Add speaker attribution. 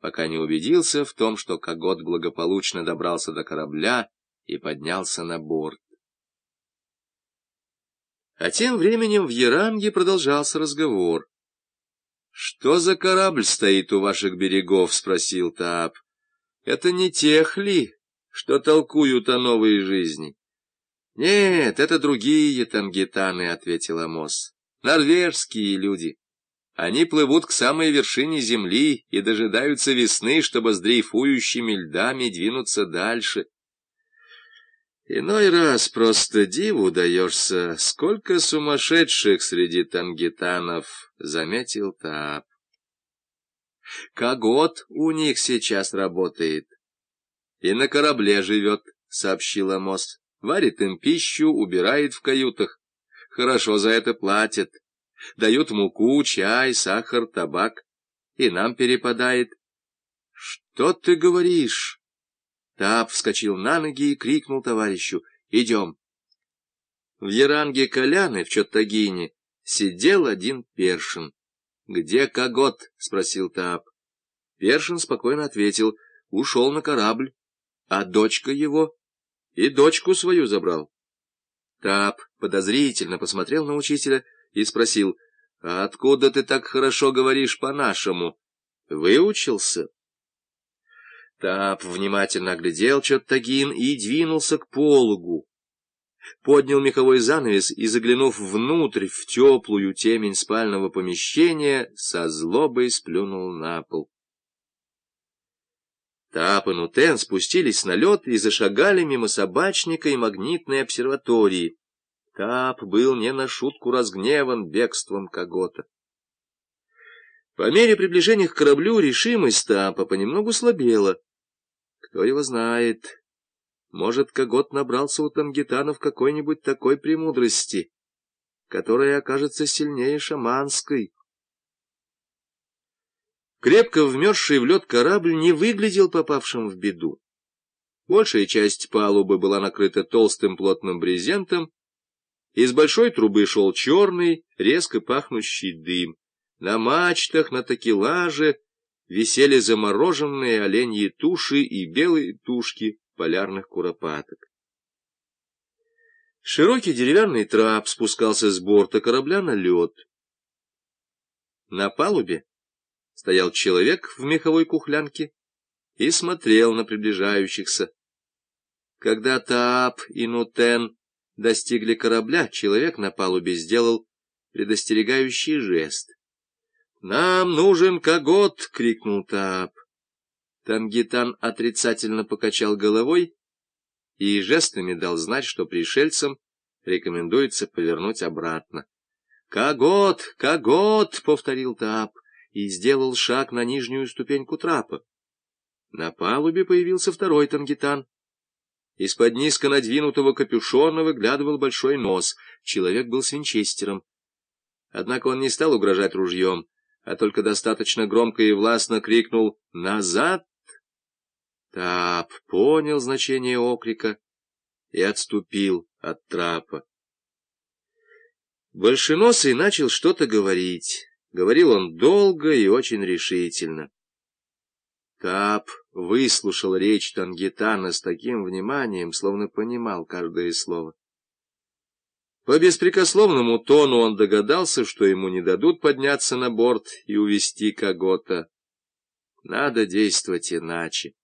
Speaker 1: пока не убедился в том, что Когот благополучно добрался до корабля и поднялся на борт. А тем временем в Яранге продолжался разговор. — Что за корабль стоит у ваших берегов? — спросил Таап. — Это не тех ли, что толкуют о новой жизни? — Нет, это другие тангитаны, — ответил Амос. — Норвежские люди. Они плывут к самой вершине земли и дожидаются весны, чтобы с дрейфующими льдами двинуться дальше. Иной раз просто диву даешься, сколько сумасшедших среди тангитанов, — заметил Тап. Когот у них сейчас работает. И на корабле живет, — сообщил Амос. Варит им пищу, убирает в каютах. Хорошо за это платят. Дают муку, чай, сахар, табак. И нам перепадает. — Что ты говоришь? Тап вскочил на ноги и крикнул товарищу. — Идем. В Яранге Коляны в Чоттагине сидел один першин. — Где Когот? — спросил Тап. Першин спокойно ответил. — Ушел на корабль. А дочка его? И дочку свою забрал. Тап подозрительно посмотрел на учителя — и спросил, «А откуда ты так хорошо говоришь по-нашему? Выучился?» Тап внимательно оглядел Чоттагин и двинулся к пологу. Поднял меховой занавес и, заглянув внутрь, в теплую темень спального помещения, со злобой сплюнул на пол. Тап и Нутен спустились на лед и зашагали мимо собачника и магнитной обсерватории. Кап был не на шутку разгневан бегством Когота. По мере приближения к кораблю решимость Тапа понемногу слабела. Кто его знает, может, Когот набрался у тангитанов какой-нибудь такой премудрости, которая окажется сильнее шаманской. Крепко вмерзший в лед корабль не выглядел попавшим в беду. Большая часть палубы была накрыта толстым плотным брезентом, из большой трубы шел черный, резко пахнущий дым. На мачтах, на такелаже висели замороженные оленьи туши и белые тушки полярных куропаток. Широкий деревянный трап спускался с борта корабля на лед. На палубе стоял человек в меховой кухлянке и смотрел на приближающихся. Когда Таап и Нутен достигли корабля, человек на палубе сделал предостерегающий жест. «Нам нужен когот!» — крикнул Таап. Тангитан отрицательно покачал головой и жестами дал знать, что пришельцам рекомендуется повернуть обратно. «Когот! Когот!» — повторил Таап и сделал шаг на нижнюю ступеньку трапа. На палубе появился второй тангитан. Из-под низко надвинутого капюшона выглядывал большой нос. Человек был с. Однако он не стал угрожать ружьем, а только достаточно громко и властно крикнул «Назад!». Тап понял значение окрика и отступил от трапа. Большеносый начал что-то говорить. Говорил он долго и очень решительно. Тап выслушал речь Тангитана с таким вниманием, словно понимал каждое слово. По беспрекословному тону он догадался, что ему не дадут подняться на борт и увести Когота. Надо действовать иначе.